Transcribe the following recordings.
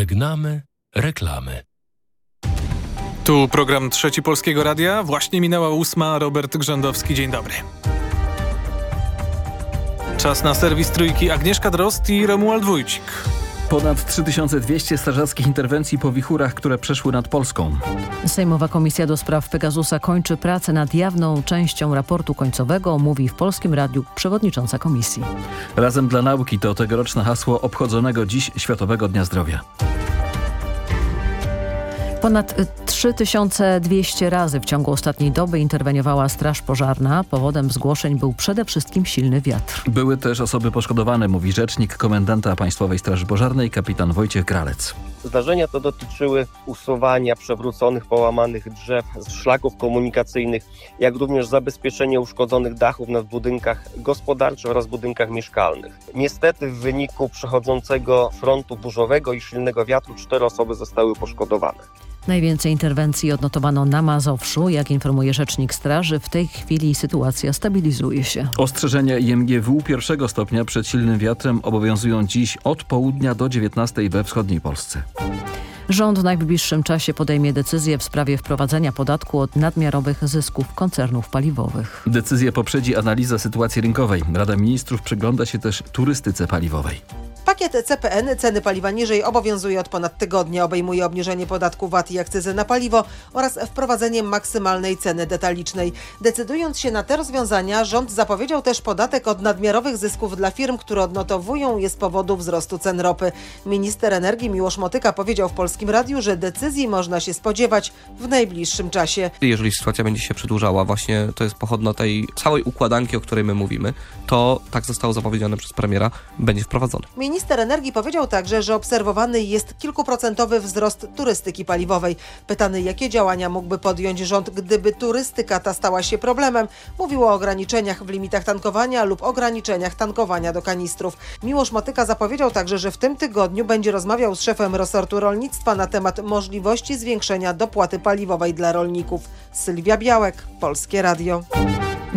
Żegnamy reklamy. Tu program Trzeci Polskiego Radia. Właśnie minęła ósma. Robert Grzędowski. Dzień dobry. Czas na serwis Trójki. Agnieszka Drost i Romuald Wójcik. Ponad 3200 strażackich interwencji po wichurach, które przeszły nad Polską. Sejmowa Komisja do Spraw Pegasusa kończy pracę nad jawną częścią raportu końcowego, mówi w Polskim Radiu przewodnicząca komisji. Razem dla nauki to tegoroczne hasło obchodzonego dziś Światowego Dnia Zdrowia. Ponad 3200 razy w ciągu ostatniej doby interweniowała Straż Pożarna. Powodem zgłoszeń był przede wszystkim silny wiatr. Były też osoby poszkodowane, mówi rzecznik komendanta Państwowej Straży Pożarnej kapitan Wojciech Gralec. Zdarzenia to dotyczyły usuwania przewróconych, połamanych drzew z szlaków komunikacyjnych, jak również zabezpieczenie uszkodzonych dachów nad budynkach gospodarczych oraz budynkach mieszkalnych. Niestety w wyniku przechodzącego frontu burzowego i silnego wiatru cztery osoby zostały poszkodowane. Najwięcej interwencji odnotowano na Mazowszu. Jak informuje rzecznik straży, w tej chwili sytuacja stabilizuje się. Ostrzeżenia IMGW pierwszego stopnia przed silnym wiatrem obowiązują dziś od południa do 19 we wschodniej Polsce. Rząd w najbliższym czasie podejmie decyzję w sprawie wprowadzenia podatku od nadmiarowych zysków koncernów paliwowych. Decyzję poprzedzi analiza sytuacji rynkowej. Rada Ministrów przygląda się też turystyce paliwowej. Pakiet CPN ceny paliwa niżej obowiązuje od ponad tygodnia. Obejmuje obniżenie podatku VAT i akcyzy na paliwo oraz wprowadzenie maksymalnej ceny detalicznej. Decydując się na te rozwiązania, rząd zapowiedział też podatek od nadmiarowych zysków dla firm, które odnotowują je z powodu wzrostu cen ropy. Minister energii Miłosz Motyka powiedział w Polskim Radiu, że decyzji można się spodziewać w najbliższym czasie. Jeżeli sytuacja będzie się przedłużała, właśnie to jest pochodna tej całej układanki, o której my mówimy, to tak zostało zapowiedziane przez premiera, będzie wprowadzone. Minister energii powiedział także, że obserwowany jest kilkuprocentowy wzrost turystyki paliwowej. Pytany, jakie działania mógłby podjąć rząd, gdyby turystyka ta stała się problemem, mówił o ograniczeniach w limitach tankowania lub ograniczeniach tankowania do kanistrów. Miłosz Motyka zapowiedział także, że w tym tygodniu będzie rozmawiał z szefem resortu rolnictwa na temat możliwości zwiększenia dopłaty paliwowej dla rolników. Sylwia Białek, Polskie Radio.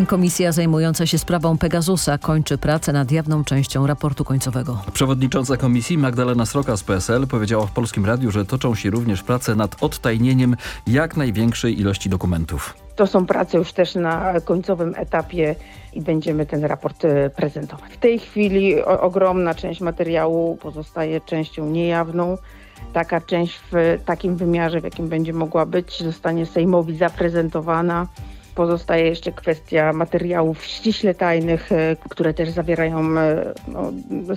Komisja zajmująca się sprawą Pegasusa kończy pracę nad jawną częścią raportu końcowego. Przewodnicząca komisji Magdalena Sroka z PSL powiedziała w Polskim Radiu, że toczą się również prace nad odtajnieniem jak największej ilości dokumentów. To są prace już też na końcowym etapie i będziemy ten raport e, prezentować. W tej chwili ogromna część materiału pozostaje częścią niejawną. Taka część w takim wymiarze, w jakim będzie mogła być, zostanie Sejmowi zaprezentowana. Pozostaje jeszcze kwestia materiałów ściśle tajnych, e, które też zawierają e, no,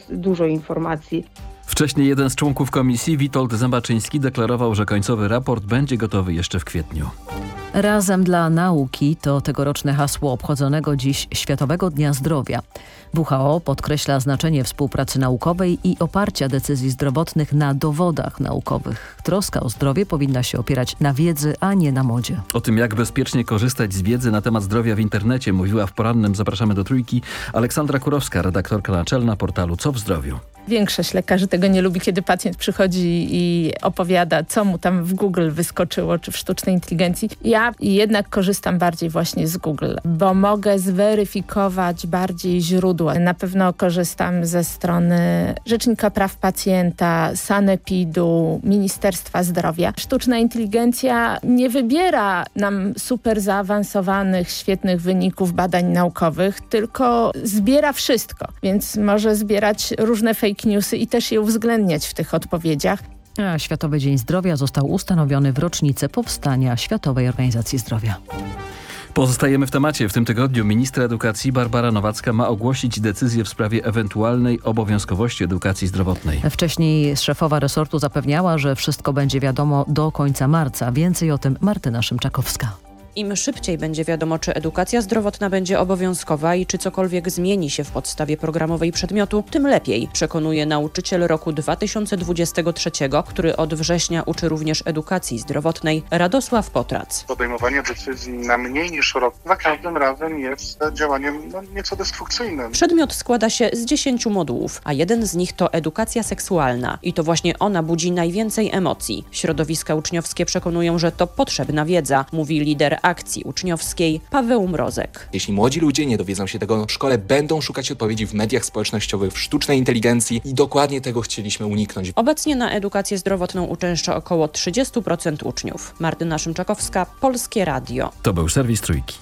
dużo informacji. Wcześniej jeden z członków komisji, Witold Zębaczyński, deklarował, że końcowy raport będzie gotowy jeszcze w kwietniu. Razem dla nauki to tegoroczne hasło obchodzonego dziś Światowego Dnia Zdrowia. WHO podkreśla znaczenie współpracy naukowej i oparcia decyzji zdrowotnych na dowodach naukowych. Troska o zdrowie powinna się opierać na wiedzy, a nie na modzie. O tym, jak bezpiecznie korzystać z wiedzy na temat zdrowia w internecie, mówiła w porannym Zapraszamy do Trójki Aleksandra Kurowska, redaktorka naczelna portalu Co w Zdrowiu. Większość lekarzy tego nie lubi, kiedy pacjent przychodzi i opowiada, co mu tam w Google wyskoczyło, czy w sztucznej inteligencji. Ja jednak korzystam bardziej właśnie z Google, bo mogę zweryfikować bardziej źródła. Na pewno korzystam ze strony Rzecznika Praw Pacjenta, Sanepidu, Ministerstwa Zdrowia. Sztuczna inteligencja nie wybiera nam super zaawansowanych, świetnych wyników badań naukowych, tylko zbiera wszystko, więc może zbierać różne fake newsy i też je uwzględniać w tych odpowiedziach. A Światowy Dzień Zdrowia został ustanowiony w rocznicę powstania Światowej Organizacji Zdrowia. Pozostajemy w temacie. W tym tygodniu ministra edukacji Barbara Nowacka ma ogłosić decyzję w sprawie ewentualnej obowiązkowości edukacji zdrowotnej. Wcześniej szefowa resortu zapewniała, że wszystko będzie wiadomo do końca marca. Więcej o tym Martyna Szymczakowska. Im szybciej będzie wiadomo, czy edukacja zdrowotna będzie obowiązkowa i czy cokolwiek zmieni się w podstawie programowej przedmiotu, tym lepiej, przekonuje nauczyciel roku 2023, który od września uczy również edukacji zdrowotnej, Radosław Potrac. Podejmowanie decyzji na mniej niż rok za każdym razem jest działaniem no, nieco destrukcyjnym. Przedmiot składa się z 10 modułów, a jeden z nich to edukacja seksualna i to właśnie ona budzi najwięcej emocji. Środowiska uczniowskie przekonują, że to potrzebna wiedza, mówi lider akcji uczniowskiej Paweł Mrozek. Jeśli młodzi ludzie nie dowiedzą się tego w szkole, będą szukać odpowiedzi w mediach społecznościowych, w sztucznej inteligencji i dokładnie tego chcieliśmy uniknąć. Obecnie na edukację zdrowotną uczęszcza około 30% uczniów. Martyna Szymczakowska, Polskie Radio. To był serwis Trójki.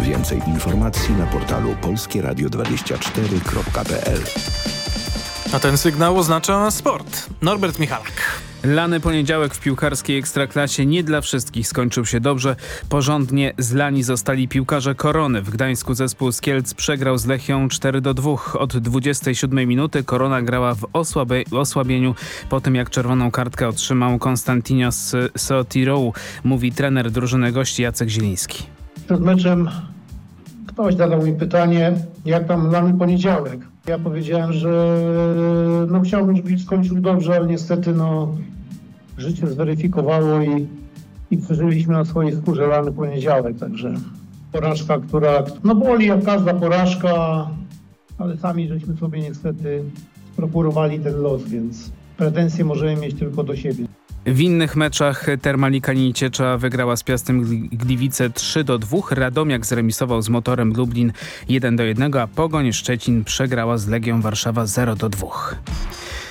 Więcej informacji na portalu polskieradio24.pl A ten sygnał oznacza sport. Norbert Michalak. Lany poniedziałek w piłkarskiej ekstraklasie nie dla wszystkich skończył się dobrze. Porządnie zlani zostali piłkarze Korony. W Gdańsku zespół z Kielc przegrał z Lechią 4 do 2. Od 27 minuty Korona grała w osłabieniu po tym jak czerwoną kartkę otrzymał Konstantinos Sotirou, mówi trener drużyny gości Jacek Zieliński. Przed meczem ktoś zadał mi pytanie, jak tam lany poniedziałek. Ja powiedziałem, że no chciałbym, żeby skończył dobrze, ale niestety no życie zweryfikowało i, i przeżyliśmy na swojej skórze lany poniedziałek, także porażka, która no boli jak każda porażka, ale sami żeśmy sobie niestety prokurowali ten los, więc pretensje możemy mieć tylko do siebie. W innych meczach Termalika Nieciecza wygrała z Piastem Gliwice 3 do 2. Radomiak zremisował z Motorem Lublin 1 do 1, a Pogoń Szczecin przegrała z Legią Warszawa 0 do 2.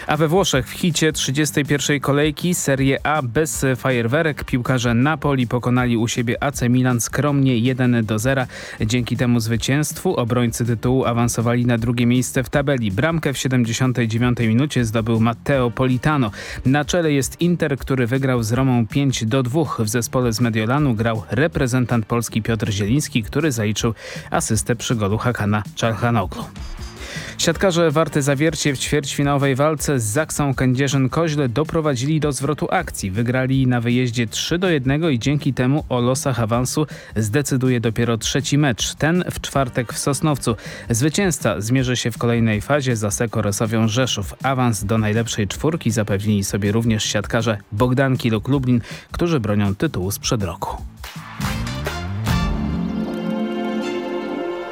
A we Włoszech w hicie 31. kolejki Serie A bez fajerwerek piłkarze Napoli pokonali u siebie AC Milan skromnie 1 do 0. Dzięki temu zwycięstwu obrońcy tytułu awansowali na drugie miejsce w tabeli. Bramkę w 79 minucie zdobył Matteo Politano. Na czele jest Inter, który wygrał z Romą 5 do 2. W zespole z Mediolanu grał reprezentant Polski Piotr Zieliński, który zaliczył asystę przy golu Hakana Czalhanoglu. Siatkarze Warty Zawiercie w ćwierćfinałowej walce z Zaksą Kędzierzyn-Koźle doprowadzili do zwrotu akcji. Wygrali na wyjeździe 3 do 1 i dzięki temu o losach awansu zdecyduje dopiero trzeci mecz. Ten w czwartek w Sosnowcu. Zwycięzca zmierzy się w kolejnej fazie za Sekoresowią Rzeszów. Awans do najlepszej czwórki zapewnili sobie również siatkarze Bogdanki lub Lublin, którzy bronią tytułu sprzed roku.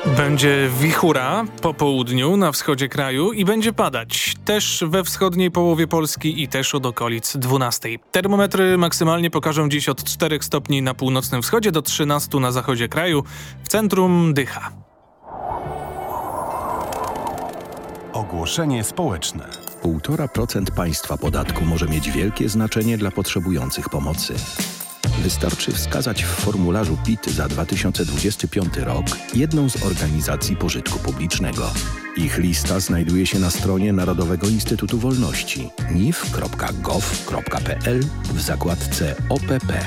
Będzie wichura po południu na wschodzie kraju i będzie padać. Też we wschodniej połowie Polski i też od okolic 12. Termometry maksymalnie pokażą dziś od 4 stopni na północnym wschodzie do 13 na zachodzie kraju. W centrum dycha. Ogłoszenie społeczne. 1,5% państwa podatku może mieć wielkie znaczenie dla potrzebujących pomocy. Wystarczy wskazać w formularzu PIT za 2025 rok jedną z organizacji pożytku publicznego. Ich lista znajduje się na stronie Narodowego Instytutu Wolności nif.gov.pl w zakładce OPP.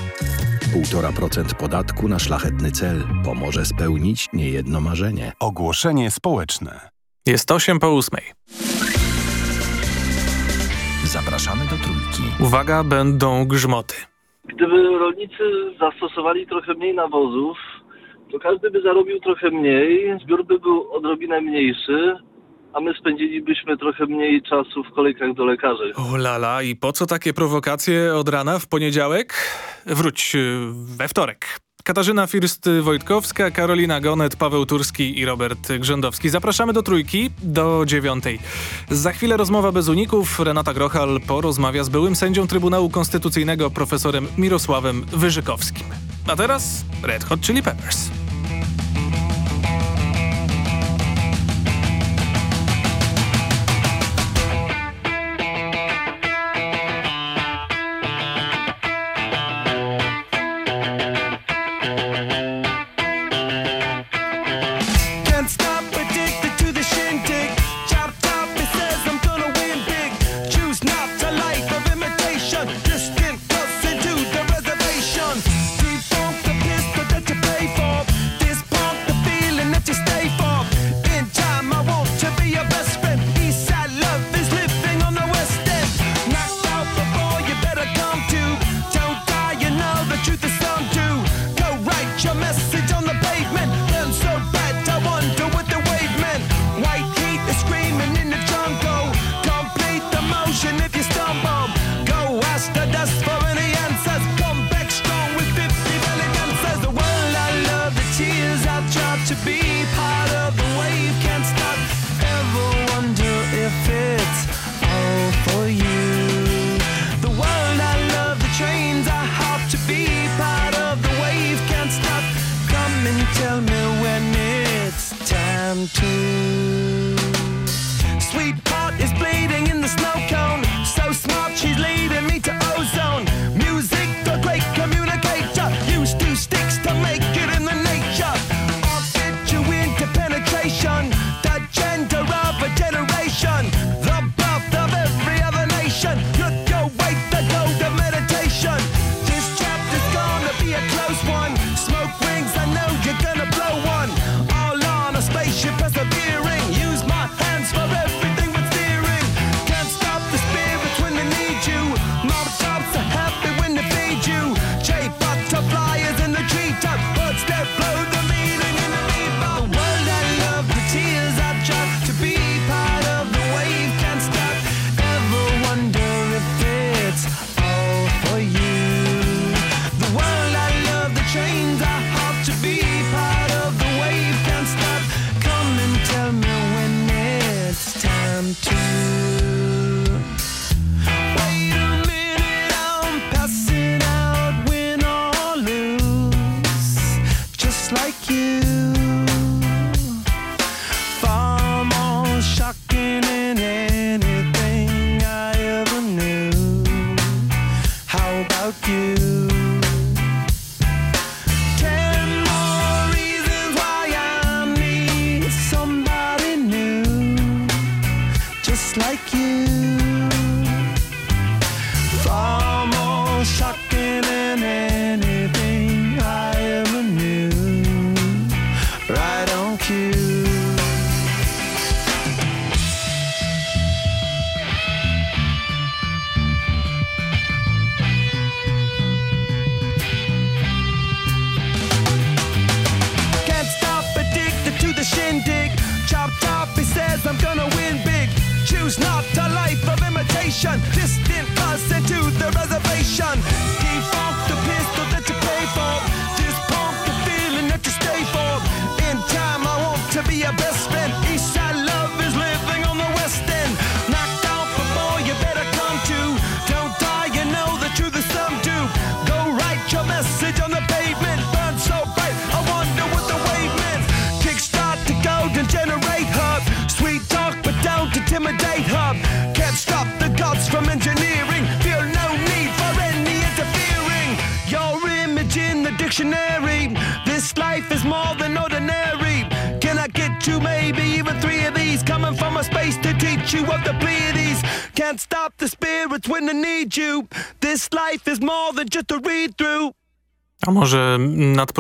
1,5% podatku na szlachetny cel pomoże spełnić niejedno marzenie. Ogłoszenie społeczne. Jest 8 po 8. Zapraszamy do trójki. Uwaga, będą grzmoty. Gdyby rolnicy zastosowali trochę mniej nawozów, to każdy by zarobił trochę mniej, zbiór by był odrobinę mniejszy, a my spędzilibyśmy trochę mniej czasu w kolejkach do lekarzy. O lala, i po co takie prowokacje od rana w poniedziałek? Wróć we wtorek. Katarzyna First-Wojtkowska, Karolina Gonet, Paweł Turski i Robert Grzędowski. Zapraszamy do trójki, do dziewiątej. Za chwilę rozmowa bez uników. Renata Grochal porozmawia z byłym sędzią Trybunału Konstytucyjnego profesorem Mirosławem Wyżykowskim. A teraz Red Hot Chili Peppers.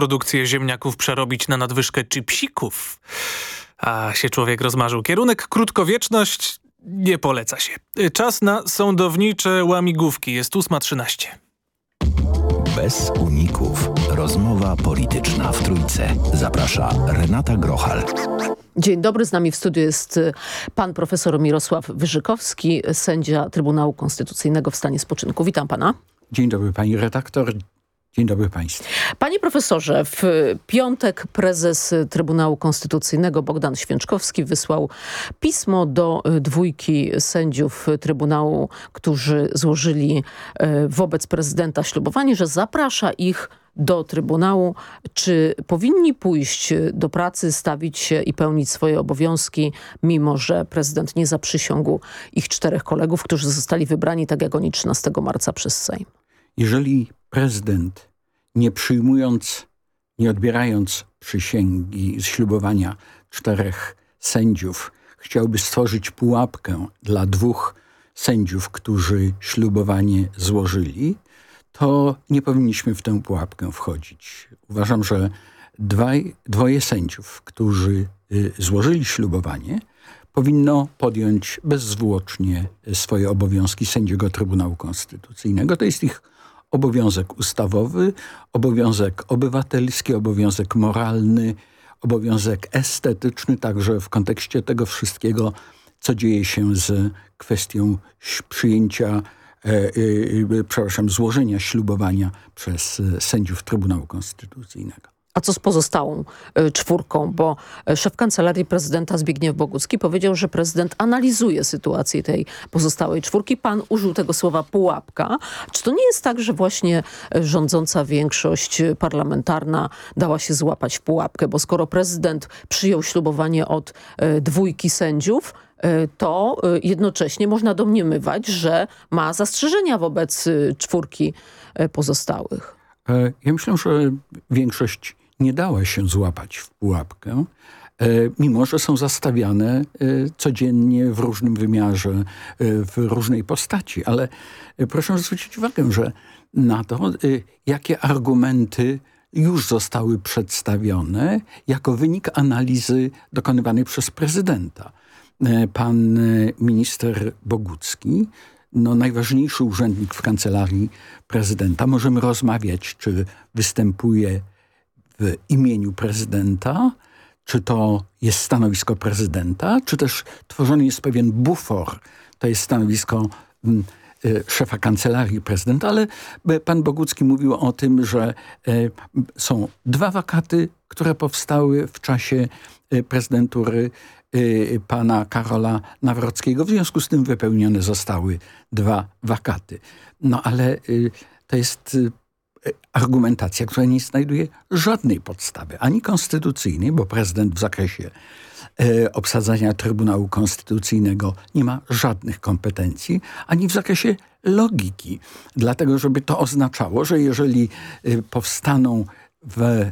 Nadprodukcję ziemniaków przerobić na nadwyżkę chipsików? A się człowiek rozmarzył. Kierunek krótkowieczność nie poleca się. Czas na sądownicze łamigłówki. Jest 8.13. Bez uników. Rozmowa polityczna w Trójce. Zaprasza Renata Grochal. Dzień dobry, z nami w studiu jest y, pan profesor Mirosław Wyżykowski, sędzia Trybunału Konstytucyjnego w stanie spoczynku. Witam pana. Dzień dobry pani redaktor, dzień dobry państwu. Panie profesorze, w piątek prezes Trybunału Konstytucyjnego Bogdan Święczkowski wysłał pismo do dwójki sędziów Trybunału, którzy złożyli y, wobec prezydenta ślubowanie, że zaprasza ich do Trybunału, czy powinni pójść do pracy, stawić się i pełnić swoje obowiązki, mimo że prezydent nie zaprzysiągł ich czterech kolegów, którzy zostali wybrani, tak jak oni 13 marca przez Sejm. Jeżeli prezydent nie przyjmując, nie odbierając przysięgi, ślubowania czterech sędziów, chciałby stworzyć pułapkę dla dwóch sędziów, którzy ślubowanie złożyli, to nie powinniśmy w tę pułapkę wchodzić. Uważam, że dwaj, dwoje sędziów, którzy y, złożyli ślubowanie, powinno podjąć bezzwłocznie swoje obowiązki sędziego Trybunału Konstytucyjnego. To jest ich obowiązek ustawowy, obowiązek obywatelski, obowiązek moralny, obowiązek estetyczny, także w kontekście tego wszystkiego, co dzieje się z kwestią przyjęcia E, e, przepraszam, złożenia ślubowania przez e, sędziów Trybunału Konstytucyjnego. A co z pozostałą y, czwórką? Bo y, szef Kancelarii Prezydenta Zbigniew Bogucki powiedział, że prezydent analizuje sytuację tej pozostałej czwórki. Pan użył tego słowa pułapka. Czy to nie jest tak, że właśnie y, rządząca większość parlamentarna dała się złapać w pułapkę? Bo skoro prezydent przyjął ślubowanie od dwójki sędziów, to jednocześnie można domniemywać, że ma zastrzeżenia wobec czwórki pozostałych. Ja myślę, że większość nie dała się złapać w pułapkę, mimo że są zastawiane codziennie w różnym wymiarze, w różnej postaci. Ale proszę zwrócić uwagę, że na to, jakie argumenty już zostały przedstawione jako wynik analizy dokonywanej przez prezydenta. Pan minister Bogucki, no najważniejszy urzędnik w kancelarii prezydenta. Możemy rozmawiać, czy występuje w imieniu prezydenta, czy to jest stanowisko prezydenta, czy też tworzony jest pewien bufor, to jest stanowisko mm, Y, szefa kancelarii prezydenta, ale pan Bogucki mówił o tym, że y, są dwa wakaty, które powstały w czasie y, prezydentury pana Karola Nawrockiego. W związku z tym wypełnione zostały dwa wakaty. No ale to jest argumentacja, która nie znajduje żadnej podstawy, ani konstytucyjnej, bo prezydent w zakresie e, obsadzania Trybunału Konstytucyjnego nie ma żadnych kompetencji, ani w zakresie logiki. Dlatego, żeby to oznaczało, że jeżeli e, powstaną w, e,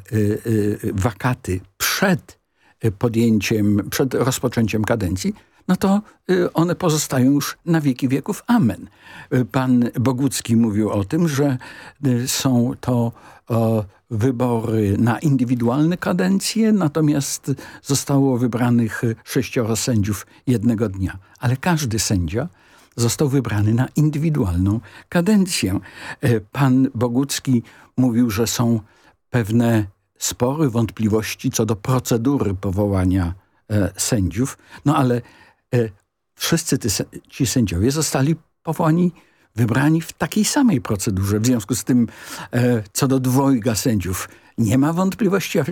wakaty przed podjęciem, przed rozpoczęciem kadencji, no to y, one pozostają już na wieki wieków. Amen. Y, pan Bogucki mówił o tym, że y, są to wybory na indywidualne kadencje, natomiast zostało wybranych sześcioro sędziów jednego dnia. Ale każdy sędzia został wybrany na indywidualną kadencję. Pan Bogucki mówił, że są pewne spory, wątpliwości co do procedury powołania e, sędziów, no ale E, wszyscy ci sędziowie zostali powołani, wybrani w takiej samej procedurze. W związku z tym e, co do dwojga sędziów nie ma wątpliwości, a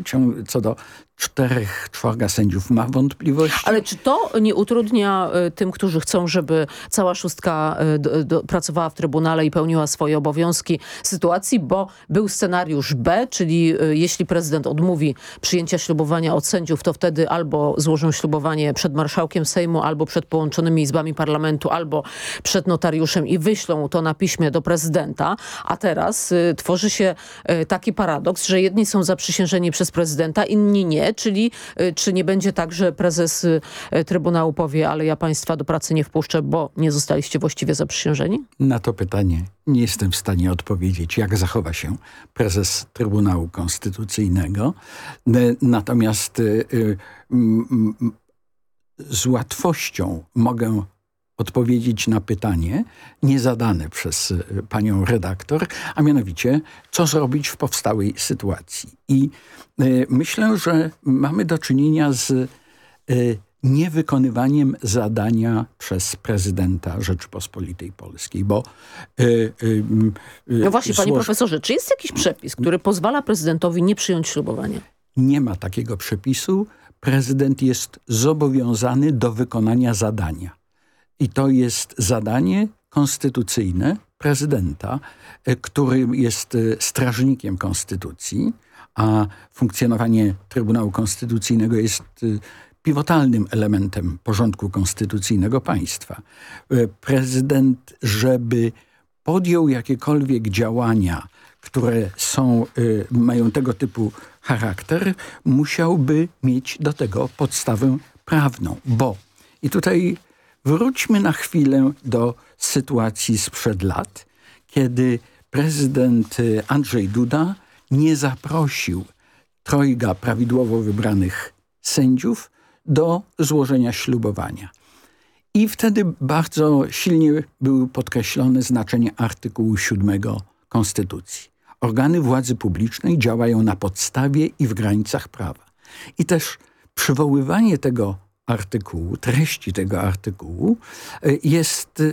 co do czterech, czworga sędziów ma wątpliwości. Ale czy to nie utrudnia y, tym, którzy chcą, żeby cała szóstka y, do, do, pracowała w Trybunale i pełniła swoje obowiązki sytuacji, bo był scenariusz B, czyli y, jeśli prezydent odmówi przyjęcia ślubowania od sędziów, to wtedy albo złożą ślubowanie przed marszałkiem Sejmu, albo przed połączonymi izbami parlamentu, albo przed notariuszem i wyślą to na piśmie do prezydenta, a teraz y, tworzy się y, taki paradoks, że jedni są zaprzysiężeni przez prezydenta, inni nie, czyli y, czy nie będzie tak, że prezes y, Trybunału powie, ale ja państwa do pracy nie wpuszczę, bo nie zostaliście właściwie zaprzysiężeni? Na to pytanie nie jestem w stanie odpowiedzieć, jak zachowa się prezes Trybunału Konstytucyjnego. Natomiast y, z łatwością mogę odpowiedzieć na pytanie niezadane przez e, panią redaktor, a mianowicie, co zrobić w powstałej sytuacji. I y, myślę, że mamy do czynienia z y, niewykonywaniem zadania przez prezydenta Rzeczypospolitej Polskiej, bo... Y, no właśnie, panie profesorze, czy jest jakiś przepis, który pozwala prezydentowi nie przyjąć ślubowania? Nie ma takiego przepisu. Prezydent jest zobowiązany do wykonania zadania. I to jest zadanie konstytucyjne prezydenta, e, który jest e, strażnikiem konstytucji, a funkcjonowanie Trybunału Konstytucyjnego jest e, pivotalnym elementem porządku konstytucyjnego państwa. Prezydent, żeby podjął jakiekolwiek działania, które są, mają tego typu charakter, musiałby mieć do tego podstawę prawną, bo i tutaj Wróćmy na chwilę do sytuacji sprzed lat, kiedy prezydent y, Andrzej Duda nie zaprosił trojga prawidłowo wybranych sędziów do złożenia ślubowania. I wtedy bardzo silnie było podkreślone znaczenie artykułu 7 Konstytucji. Organy władzy publicznej działają na podstawie i w granicach prawa. I też przywoływanie tego artykułu, treści tego artykułu e, jest e,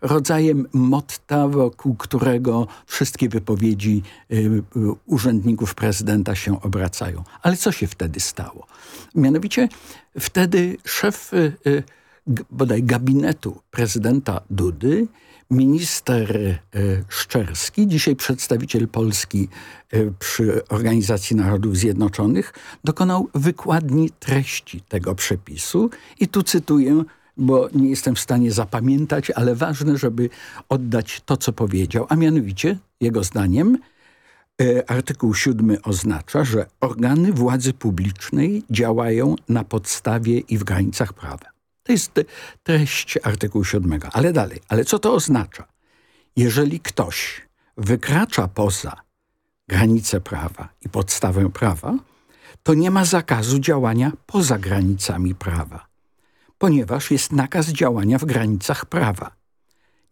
rodzajem motta, wokół którego wszystkie wypowiedzi e, urzędników prezydenta się obracają. Ale co się wtedy stało? Mianowicie wtedy szef bodaj gabinetu prezydenta Dudy minister e, Szczerski, dzisiaj przedstawiciel Polski e, przy Organizacji Narodów Zjednoczonych, dokonał wykładni treści tego przepisu i tu cytuję bo nie jestem w stanie zapamiętać, ale ważne, żeby oddać to, co powiedział. A mianowicie, jego zdaniem, e, artykuł 7 oznacza, że organy władzy publicznej działają na podstawie i w granicach prawa. To jest treść artykułu 7. Ale dalej, ale co to oznacza? Jeżeli ktoś wykracza poza granice prawa i podstawę prawa, to nie ma zakazu działania poza granicami prawa, ponieważ jest nakaz działania w granicach prawa.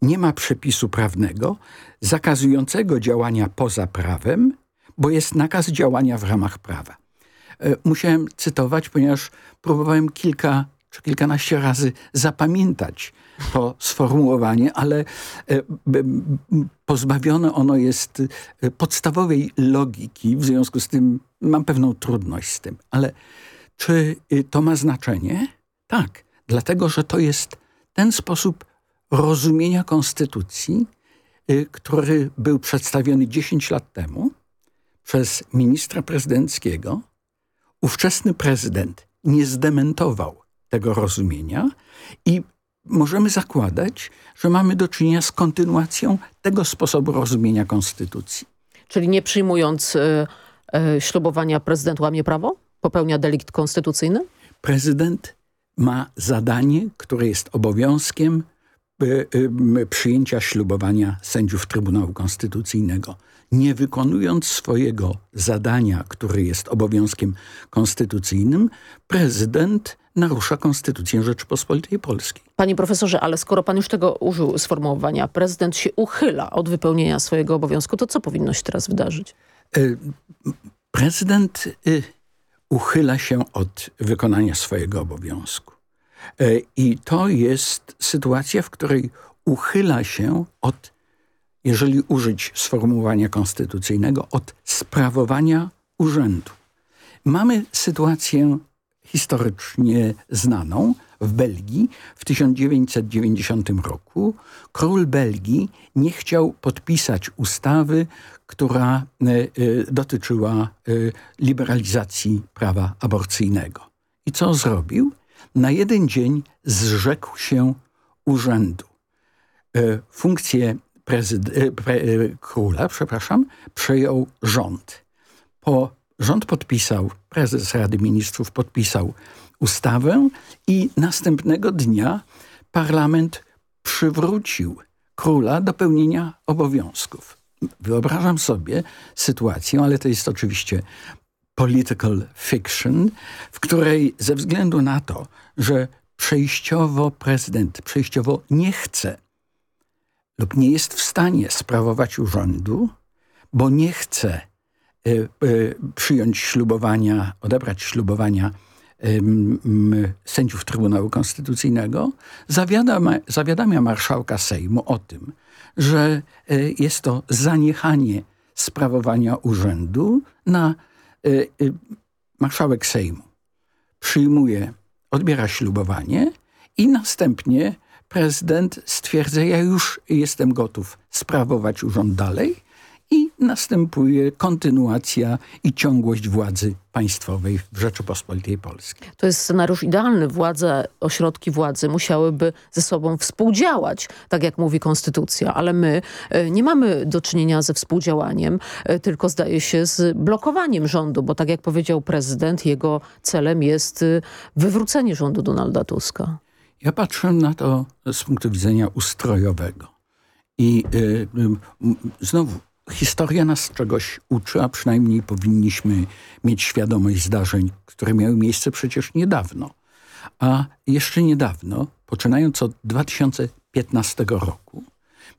Nie ma przepisu prawnego zakazującego działania poza prawem, bo jest nakaz działania w ramach prawa. E, musiałem cytować, ponieważ próbowałem kilka kilkanaście razy zapamiętać to sformułowanie, ale e, pozbawione ono jest e, podstawowej logiki, w związku z tym mam pewną trudność z tym. Ale czy y, to ma znaczenie? Tak, dlatego że to jest ten sposób rozumienia konstytucji, y, który był przedstawiony 10 lat temu przez ministra prezydenckiego. Ówczesny prezydent nie zdementował tego rozumienia i możemy zakładać, że mamy do czynienia z kontynuacją tego sposobu rozumienia konstytucji. Czyli nie przyjmując y, y, ślubowania prezydent łamie prawo? Popełnia delikt konstytucyjny? Prezydent ma zadanie, które jest obowiązkiem przyjęcia ślubowania sędziów Trybunału Konstytucyjnego. Nie wykonując swojego zadania, który jest obowiązkiem konstytucyjnym, prezydent narusza Konstytucję Rzeczypospolitej Polskiej. Panie profesorze, ale skoro pan już tego użył sformułowania, prezydent się uchyla od wypełnienia swojego obowiązku, to co powinno się teraz wydarzyć? E, prezydent y, uchyla się od wykonania swojego obowiązku. E, I to jest sytuacja, w której uchyla się od, jeżeli użyć sformułowania konstytucyjnego, od sprawowania urzędu. Mamy sytuację historycznie znaną w Belgii w 1990 roku. Król Belgii nie chciał podpisać ustawy, która e, e, dotyczyła liberalizacji prawa aborcyjnego. I co zrobił? Na jeden dzień zrzekł się urzędu. Funkcję pre, króla, przepraszam, przejął rząd. Po rząd podpisał, prezes Rady Ministrów podpisał ustawę i następnego dnia parlament przywrócił króla do pełnienia obowiązków. Wyobrażam sobie sytuację, ale to jest oczywiście political fiction, w której ze względu na to, że przejściowo prezydent przejściowo nie chce lub nie jest w stanie sprawować urzędu, bo nie chce Y, y, przyjąć ślubowania, odebrać ślubowania sędziów Trybunału Konstytucyjnego, zawiadamia, zawiadamia marszałka Sejmu o tym, że y, jest to zaniechanie sprawowania urzędu na marszałek Sejmu. Przyjmuje, odbiera ślubowanie i następnie prezydent stwierdza, ja już jestem gotów sprawować urząd dalej i następuje kontynuacja i ciągłość władzy państwowej w Rzeczypospolitej Polskiej. To jest scenariusz idealny. Władze, ośrodki władzy musiałyby ze sobą współdziałać, tak jak mówi konstytucja, ale my e, nie mamy do czynienia ze współdziałaniem, e, tylko zdaje się z blokowaniem rządu, bo tak jak powiedział prezydent, jego celem jest e, wywrócenie rządu Donalda Tuska. Ja patrzę na to z punktu widzenia ustrojowego. I y, y, znowu Historia nas czegoś uczy, a przynajmniej powinniśmy mieć świadomość zdarzeń, które miały miejsce przecież niedawno. A jeszcze niedawno, poczynając od 2015 roku,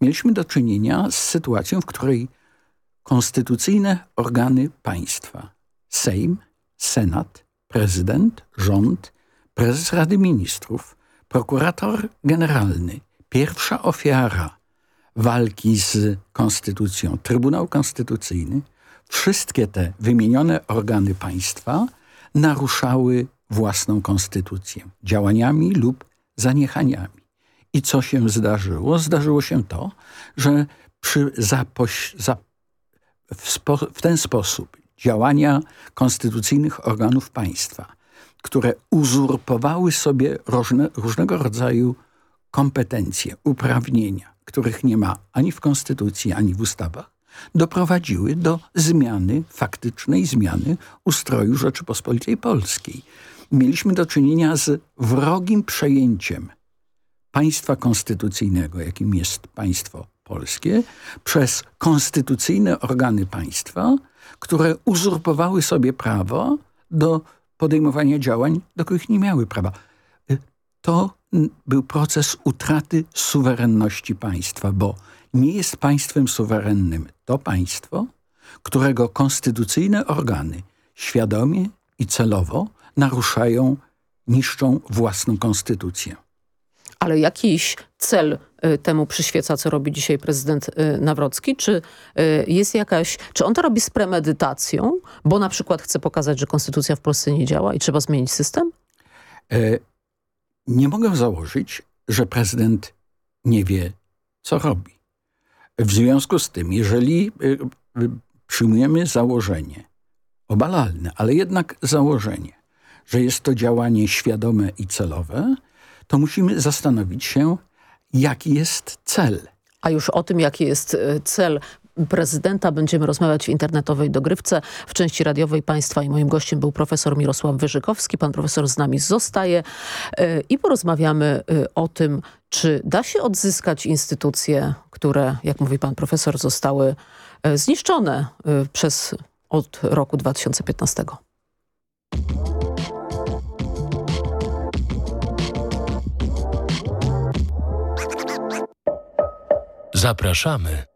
mieliśmy do czynienia z sytuacją, w której konstytucyjne organy państwa, Sejm, Senat, prezydent, rząd, prezes Rady Ministrów, prokurator generalny, pierwsza ofiara walki z konstytucją. Trybunał Konstytucyjny, wszystkie te wymienione organy państwa naruszały własną konstytucję działaniami lub zaniechaniami. I co się zdarzyło? Zdarzyło się to, że przy zapoś, za, w, spo, w ten sposób działania konstytucyjnych organów państwa które uzurpowały sobie różne, różnego rodzaju kompetencje, uprawnienia, których nie ma ani w Konstytucji, ani w ustawach, doprowadziły do zmiany, faktycznej zmiany ustroju Rzeczypospolitej Polskiej. Mieliśmy do czynienia z wrogim przejęciem państwa konstytucyjnego, jakim jest państwo polskie, przez konstytucyjne organy państwa, które uzurpowały sobie prawo do podejmowania działań, do których nie miały prawa. To był proces utraty suwerenności państwa, bo nie jest państwem suwerennym to państwo, którego konstytucyjne organy świadomie i celowo naruszają, niszczą własną konstytucję. Ale jakiś cel y, temu przyświeca, co robi dzisiaj prezydent y, Nawrocki? Czy y, jest jakaś, czy on to robi z premedytacją, bo na przykład chce pokazać, że konstytucja w Polsce nie działa i trzeba zmienić system? Nie mogę założyć, że prezydent nie wie, co robi. W związku z tym, jeżeli przyjmujemy założenie, obalalne, ale jednak założenie, że jest to działanie świadome i celowe, to musimy zastanowić się, jaki jest cel. A już o tym, jaki jest e, cel prezydenta będziemy rozmawiać w internetowej dogrywce w części radiowej państwa i moim gościem był profesor Mirosław Wyżykowski. Pan profesor z nami zostaje e, i porozmawiamy e, o tym, czy da się odzyskać instytucje, które, jak mówi pan profesor, zostały zniszczone przez od roku 2015. Zapraszamy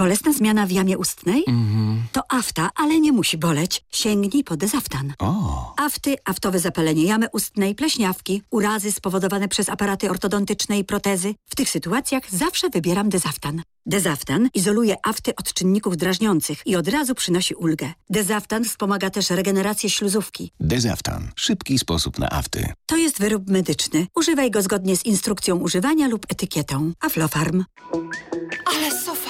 Bolesna zmiana w jamie ustnej? Mhm. To afta, ale nie musi boleć. Sięgnij po dezaftan. O. Afty, aftowe zapalenie jamy ustnej, pleśniawki, urazy spowodowane przez aparaty ortodontyczne i protezy. W tych sytuacjach zawsze wybieram dezaftan. Dezaftan izoluje afty od czynników drażniących i od razu przynosi ulgę. Dezaftan wspomaga też regenerację śluzówki. Dezaftan. Szybki sposób na afty. To jest wyrób medyczny. Używaj go zgodnie z instrukcją używania lub etykietą. Aflofarm. Ale sofa,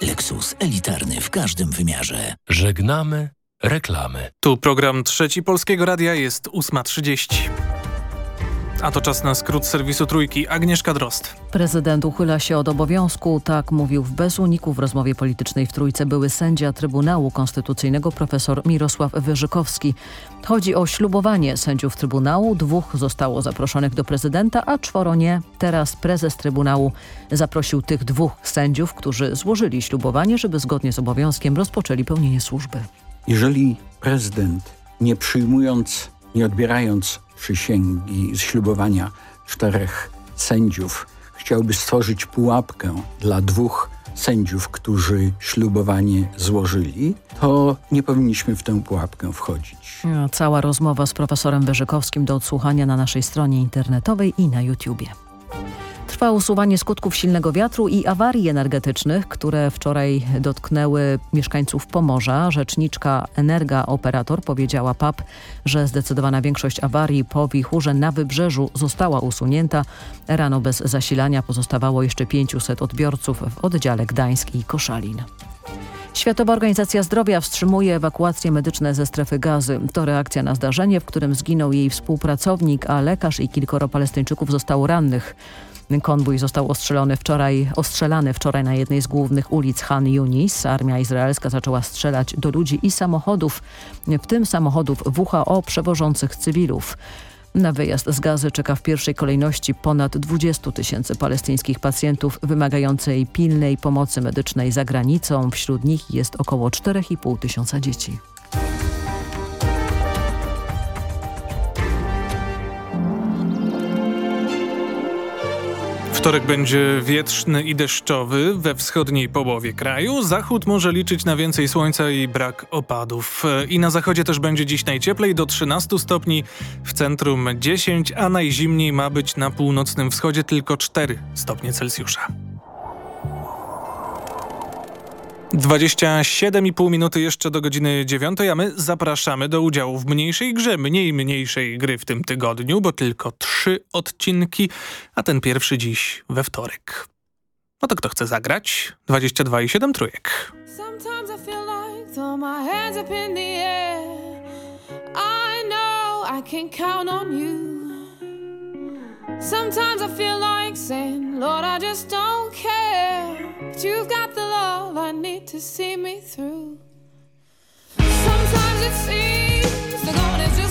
Lexus elitarny w każdym wymiarze. Żegnamy reklamy. Tu program Trzeci Polskiego Radia jest 8.30. A to czas na skrót serwisu Trójki. Agnieszka Drost. Prezydent uchyla się od obowiązku, tak mówił w bez uniku w rozmowie politycznej w Trójce były sędzia Trybunału Konstytucyjnego profesor Mirosław Wyżykowski. Chodzi o ślubowanie sędziów Trybunału. Dwóch zostało zaproszonych do prezydenta, a czworo nie. Teraz prezes Trybunału zaprosił tych dwóch sędziów, którzy złożyli ślubowanie, żeby zgodnie z obowiązkiem rozpoczęli pełnienie służby. Jeżeli prezydent nie przyjmując, nie odbierając przysięgi z ślubowania czterech sędziów chciałby stworzyć pułapkę dla dwóch sędziów, którzy ślubowanie złożyli, to nie powinniśmy w tę pułapkę wchodzić. Cała rozmowa z profesorem Wyżykowskim do odsłuchania na naszej stronie internetowej i na YouTubie. Trwa usuwanie skutków silnego wiatru i awarii energetycznych, które wczoraj dotknęły mieszkańców Pomorza. Rzeczniczka Energa Operator powiedziała PAP, że zdecydowana większość awarii po wichurze na wybrzeżu została usunięta. Rano bez zasilania pozostawało jeszcze 500 odbiorców w oddziale Gdańsk i Koszalin. Światowa Organizacja Zdrowia wstrzymuje ewakuacje medyczne ze strefy gazy. To reakcja na zdarzenie, w którym zginął jej współpracownik, a lekarz i kilkoro Palestyńczyków zostało rannych. Konwój został ostrzelony wczoraj, ostrzelany wczoraj na jednej z głównych ulic Han Yunis. Armia izraelska zaczęła strzelać do ludzi i samochodów, w tym samochodów WHO przewożących cywilów. Na wyjazd z gazy czeka w pierwszej kolejności ponad 20 tysięcy palestyńskich pacjentów wymagającej pilnej pomocy medycznej za granicą. Wśród nich jest około 4,5 tysiąca dzieci. Wtorek będzie wietrzny i deszczowy we wschodniej połowie kraju. Zachód może liczyć na więcej słońca i brak opadów. I na zachodzie też będzie dziś najcieplej do 13 stopni, w centrum 10, a najzimniej ma być na północnym wschodzie tylko 4 stopnie Celsjusza. 27,5 minuty jeszcze do godziny 9, a my zapraszamy do udziału w mniejszej grze, mniej mniejszej gry w tym tygodniu, bo tylko trzy odcinki, a ten pierwszy dziś we wtorek. No to kto chce zagrać? 22 i 7 trójek. Sometimes I feel like throw my hands up in the air I know I can count on you Sometimes I feel like saying, Lord, I just don't care. But you've got the love I need to see me through. Sometimes it seems the is just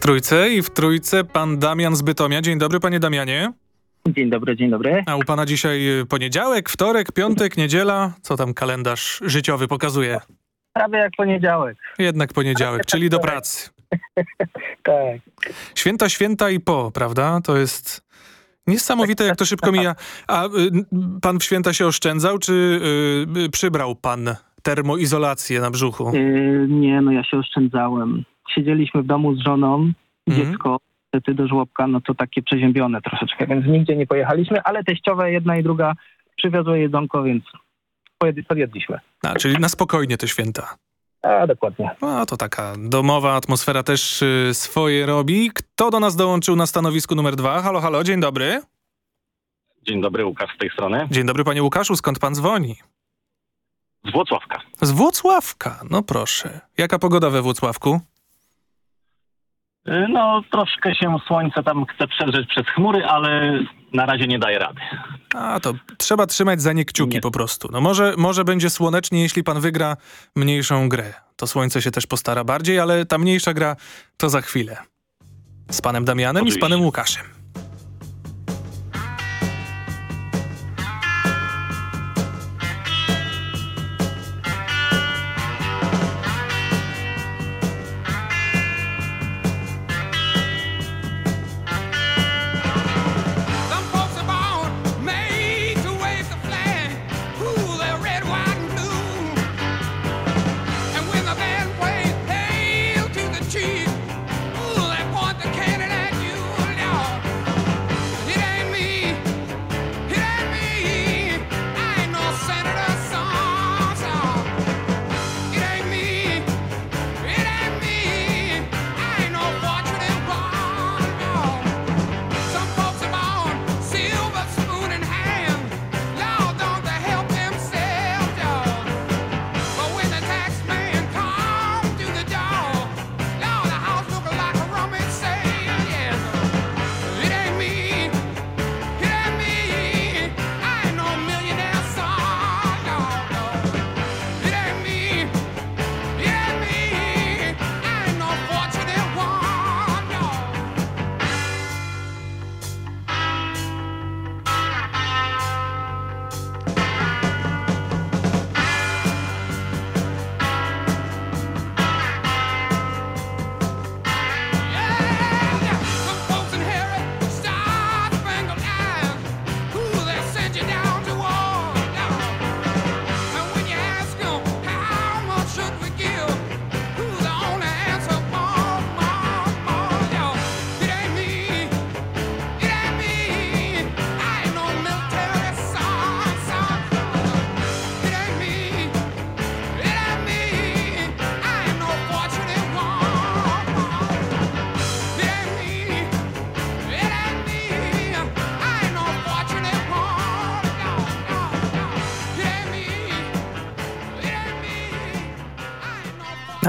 W trójce i w trójce pan Damian z Bytomia. Dzień dobry, panie Damianie. Dzień dobry, dzień dobry. A u pana dzisiaj y, poniedziałek, wtorek, piątek, niedziela. Co tam kalendarz życiowy pokazuje? Prawie jak poniedziałek. Jednak poniedziałek, czyli do pracy. tak. Święta, święta i po, prawda? To jest niesamowite, jak to szybko mija. A y, pan w święta się oszczędzał, czy y, y, przybrał pan termoizolację na brzuchu? Yy, nie, no ja się oszczędzałem. Siedzieliśmy w domu z żoną, Mhm. dziecko, ty do żłobka, no to takie przeziębione troszeczkę, więc nigdzie nie pojechaliśmy, ale teściowe jedna i druga przywiozły jedzonko, więc podjedliśmy. A, czyli na spokojnie te święta. A, dokładnie. No to taka domowa atmosfera też y, swoje robi. Kto do nas dołączył na stanowisku numer dwa? Halo, halo, dzień dobry. Dzień dobry, Łukasz z tej strony. Dzień dobry panie Łukaszu, skąd pan dzwoni? Z Włocławka. Z Włocławka, no proszę. Jaka pogoda we Włocławku? Y, No, troszkę się słońce tam chce przedrzeć przez chmury, ale na razie nie daje rady. A, to trzeba trzymać za nie kciuki po prostu. No może, może będzie słonecznie, jeśli pan wygra mniejszą grę. To słońce się też postara bardziej, ale ta mniejsza gra to za chwilę. Z panem Damianem i z panem Łukaszem.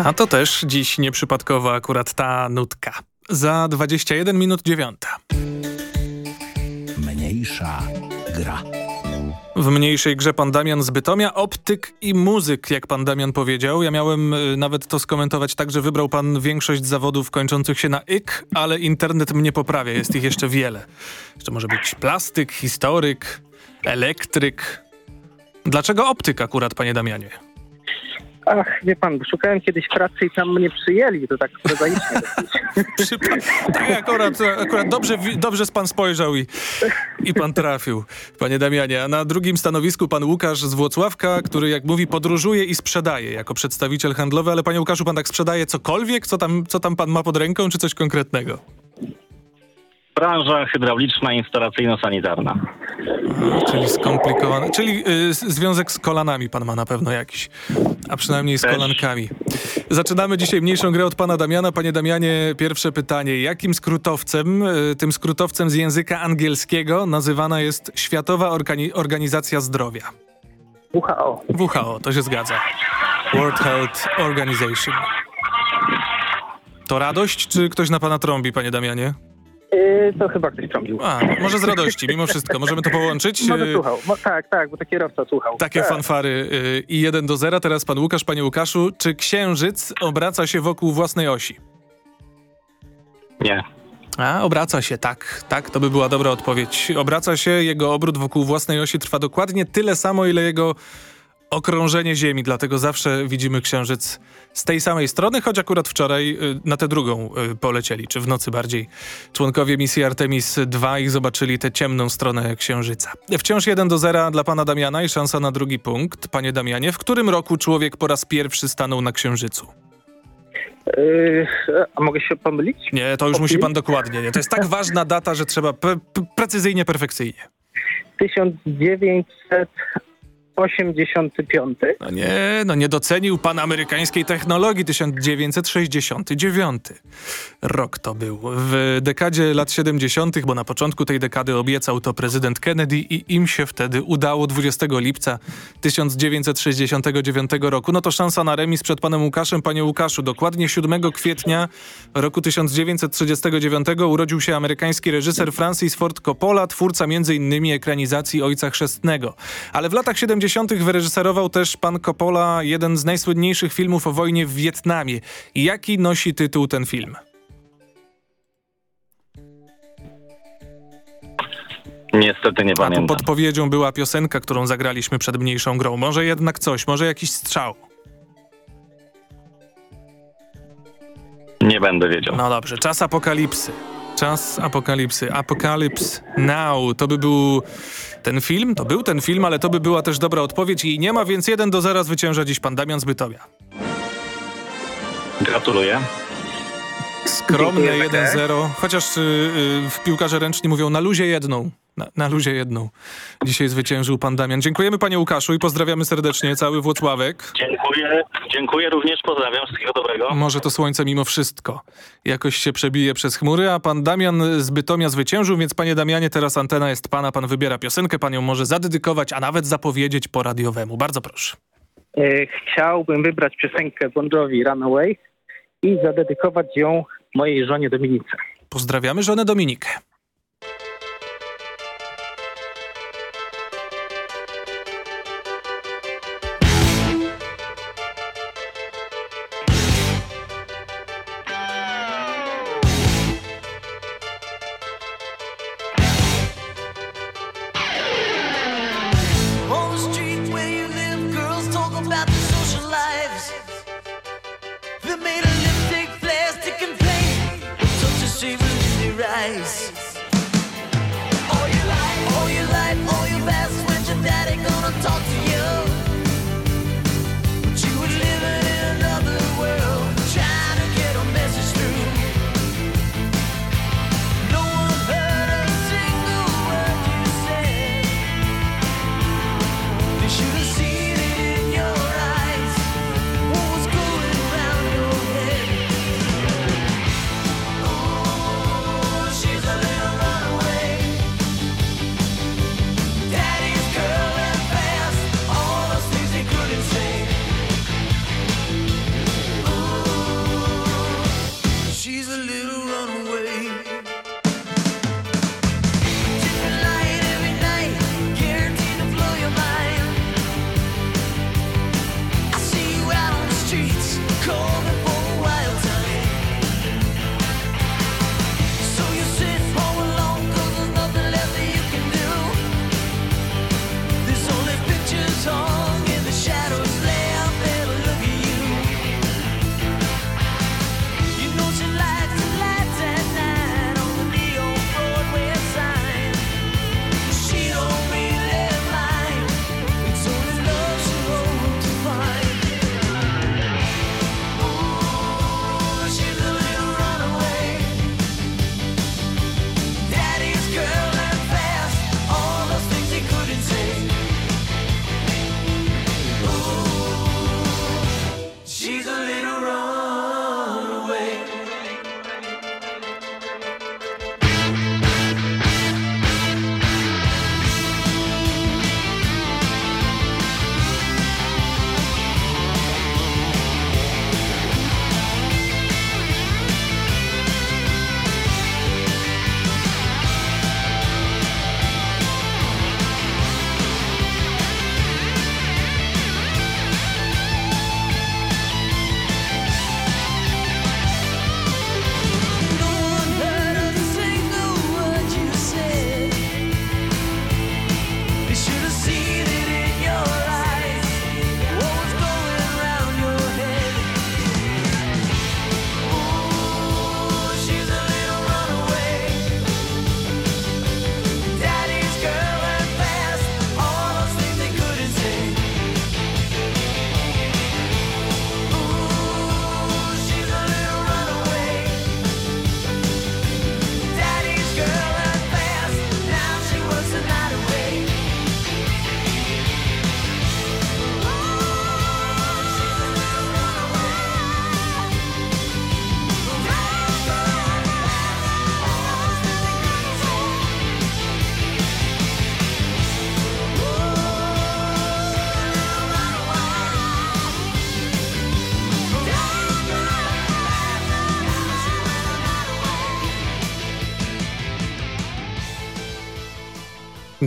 A to też dziś nieprzypadkowa akurat ta nutka. Za 21 minut dziewiąta. Mniejsza gra. W mniejszej grze pan Damian z Bytomia, optyk i muzyk, jak pan Damian powiedział. Ja miałem y, nawet to skomentować tak, że wybrał pan większość zawodów kończących się na ik, ale internet mnie poprawia, jest ich jeszcze wiele. Jeszcze może być plastyk, historyk, elektryk. Dlaczego optyk akurat, panie Damianie? Ach, wie pan, szukałem kiedyś pracy i tam mnie przyjęli, to tak prozaicznie. Tak, akurat, akurat dobrze, dobrze pan spojrzał i, i pan trafił, panie Damianie. A na drugim stanowisku pan Łukasz z Włocławka, który jak mówi podróżuje i sprzedaje jako przedstawiciel handlowy, ale panie Łukaszu, pan tak sprzedaje cokolwiek? Co tam, co tam pan ma pod ręką, czy coś konkretnego? Branża hydrauliczna, instalacyjno-sanitarna. Czyli skomplikowane, czyli y, związek z kolanami pan ma na pewno jakiś, a przynajmniej z Też. kolankami. Zaczynamy dzisiaj mniejszą grę od pana Damiana. Panie Damianie, pierwsze pytanie. Jakim skrótowcem, y, tym skrótowcem z języka angielskiego nazywana jest Światowa Organi Organizacja Zdrowia? WHO. WHO, to się zgadza. World Health Organization. To radość, czy ktoś na pana trąbi, panie Damianie? Yy, to chyba ktoś trąbił. A, może z radości, mimo wszystko. Możemy to połączyć? Może Y, słuchał. Mo, tak, tak, bo to kierowca słuchał. Takie tak. fanfary y, i 1 do 0. Teraz pan Łukasz, panie Łukaszu. Czy księżyc obraca się wokół własnej osi? Nie. A, obraca się, tak, tak, to by była dobra odpowiedź. Obraca się, jego obrót wokół własnej osi trwa dokładnie tyle samo, ile jego okrążenie Ziemi, dlatego zawsze widzimy Księżyc z tej samej strony, choć akurat wczoraj y, na tę drugą y, polecieli, czy w nocy bardziej. Członkowie misji Artemis II i zobaczyli tę ciemną stronę Księżyca. Wciąż 1 do 0 dla pana Damiana i szansa na drugi punkt. Panie Damianie, w którym roku człowiek po raz pierwszy stanął na Księżycu? Yy, a mogę się pomylić? Nie, to już musi pan dokładnie. Nie. To jest tak ważna data, że trzeba precyzyjnie, perfekcyjnie. 1985. No nie, no nie docenił pan amerykańskiej technologii 1969. Rok to był. W dekadzie lat 70., bo na początku tej dekady obiecał to prezydent Kennedy i im się wtedy udało 20 lipca 1969 roku. No to szansa na remis przed panem Łukaszem. Panie Łukaszu, dokładnie 7 kwietnia roku 1939 urodził się amerykański reżyser Francis Ford Coppola, twórca m.in. ekranizacji Ojca Chrzestnego. Ale w latach 70 wyreżyserował też pan Coppola jeden z najsłynniejszych filmów o wojnie w Wietnamie. Jaki nosi tytuł ten film? Niestety nie A tu pamiętam. podpowiedzią była piosenka, którą zagraliśmy przed mniejszą grą. Może jednak coś, może jakiś strzał. Nie będę wiedział. No dobrze, czas apokalipsy. Czas apokalipsy. Apocalypse Now. To by był ten film? To był ten film, ale to by była też dobra odpowiedź i nie ma, więc 1 do 0 zwycięża dziś pan Damian Zbytowia. Gratuluję. Skromne Dziękuję za grę. 1-0, chociaż y, y, w piłkarze ręczni mówią na luzie jedną. Na, na luzie jedną. Dzisiaj zwyciężył pan Damian. Dziękujemy panie Łukaszu i pozdrawiamy serdecznie cały Włocławek. Dziękuję. Dziękuję również. Pozdrawiam. Wszystkiego dobrego. Może to słońce mimo wszystko jakoś się przebije przez chmury, a pan Damian z Bytomia zwyciężył, więc panie Damianie, teraz antena jest pana, pan wybiera piosenkę, pan ją może zadedykować, a nawet zapowiedzieć po radiowemu. Bardzo proszę. E, Chciałbym wybrać piosenkę Bon Jovi Runaway i zadedykować ją mojej żonie Dominice. Pozdrawiamy żonę Dominikę. In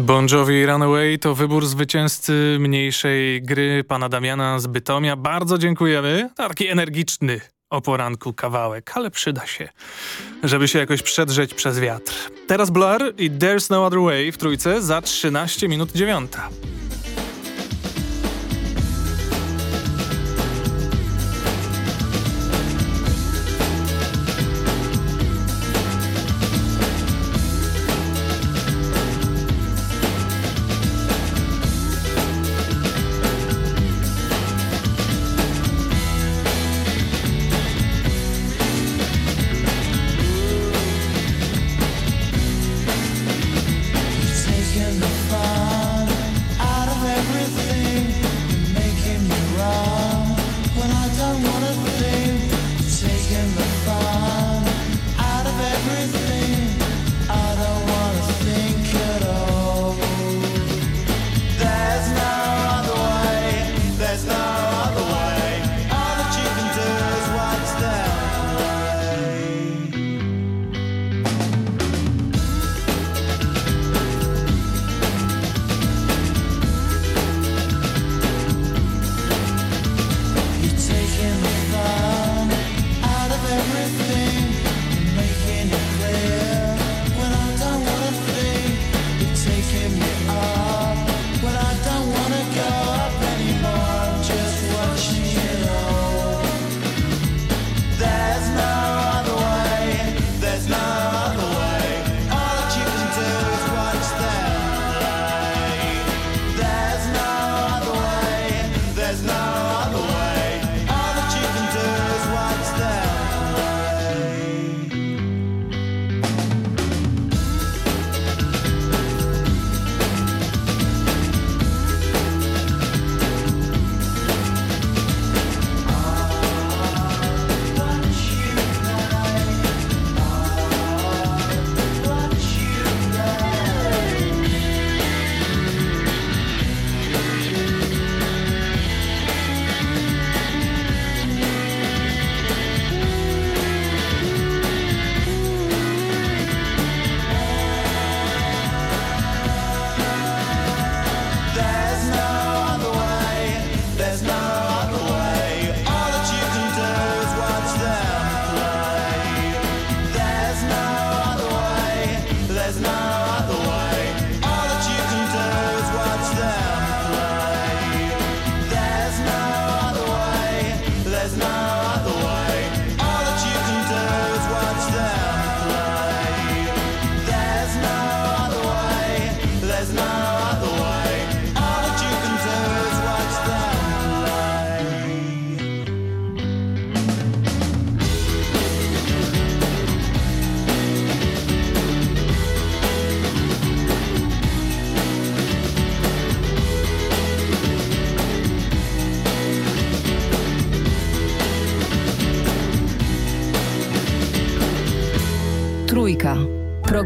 Bon Jovi Runaway to wybór zwycięzcy mniejszej gry pana Damiana z Bytomia. Bardzo dziękujemy. Taki energiczny o poranku kawałek, ale przyda się, żeby się jakoś przedrzeć przez wiatr. Teraz Blur i There's No Other Way w trójce za 13 minut dziewiąta.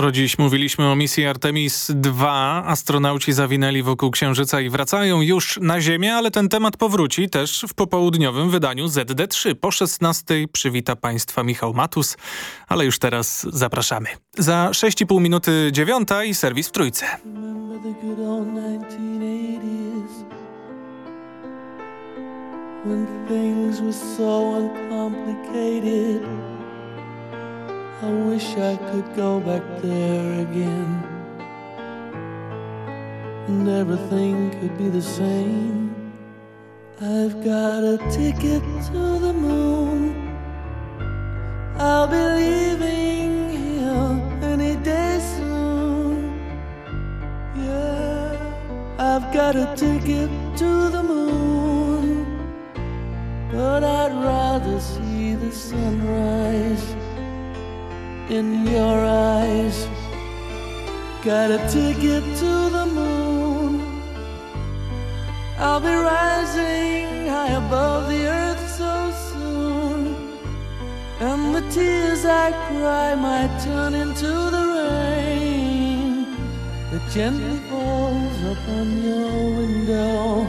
Sporo dziś mówiliśmy o misji Artemis II. Astronauci zawinęli wokół Księżyca i wracają już na Ziemię, ale ten temat powróci też w popołudniowym wydaniu ZD3. Po 16 przywita Państwa Michał Matus, ale już teraz zapraszamy. Za 6,5 minuty dziewiąta i serwis w Trójce. Remember the good old 1980s when things were so uncomplicated. I wish I could go back there again and everything could be the same. I've got a ticket to the moon. I'll be leaving here any day soon. Yeah, I've got a ticket to the moon, but I'd rather see the sunrise in your eyes. Got a ticket to the moon. I'll be rising high above the earth so soon, and the tears I cry might turn into the rain that gently falls upon your window.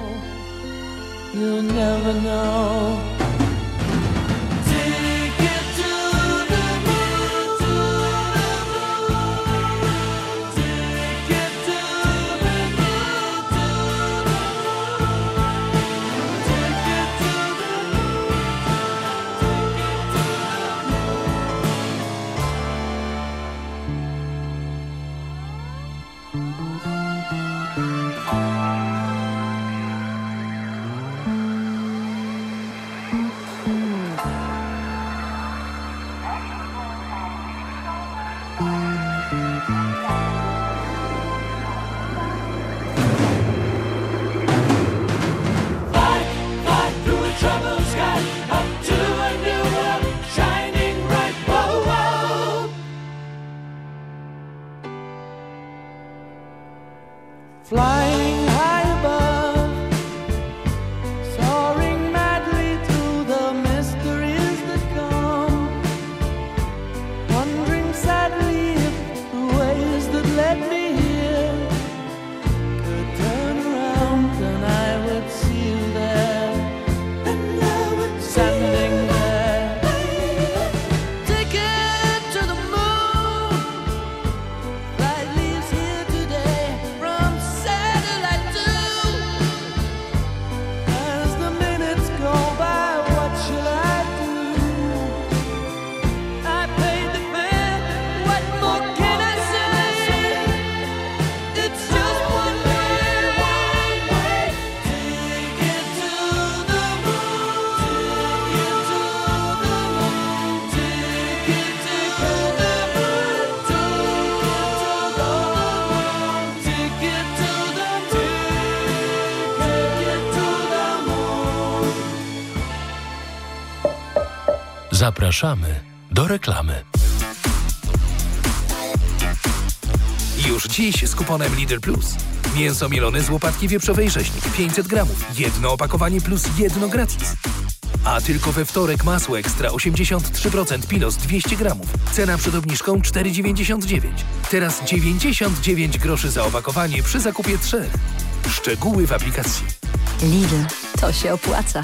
You'll never know. Zapraszamy do reklamy. Już dziś z kuponem Lidl Plus. Mięso mielone z łopatki wieprzowej rzeźnik 500 gramów. Jedno opakowanie plus jedno gratis. A tylko we wtorek masło ekstra 83% pilos 200 gramów. Cena przed obniżką 4,99. Teraz 99 groszy za opakowanie przy zakupie trzech. Szczegóły w aplikacji. Lidl, to się opłaca.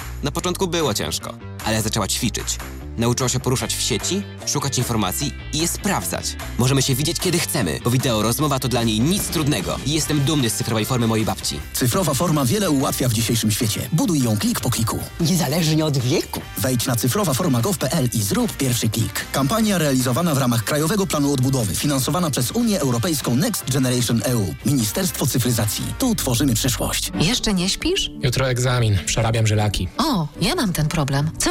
Na początku było ciężko, ale zaczęła ćwiczyć. Nauczyła się poruszać w sieci, szukać informacji i je sprawdzać. Możemy się widzieć kiedy chcemy, bo wideo rozmowa to dla niej nic trudnego. I jestem dumny z cyfrowej formy mojej babci. Cyfrowa forma wiele ułatwia w dzisiejszym świecie. Buduj ją klik po kliku. Niezależnie od wieku. Wejdź na cyfrowaforma.gov.pl i zrób pierwszy klik. Kampania realizowana w ramach Krajowego Planu Odbudowy, finansowana przez Unię Europejską Next Generation EU. Ministerstwo Cyfryzacji. Tu tworzymy przyszłość. Jeszcze nie śpisz? Jutro egzamin, przerabiam żylaki. O, ja mam ten problem. Co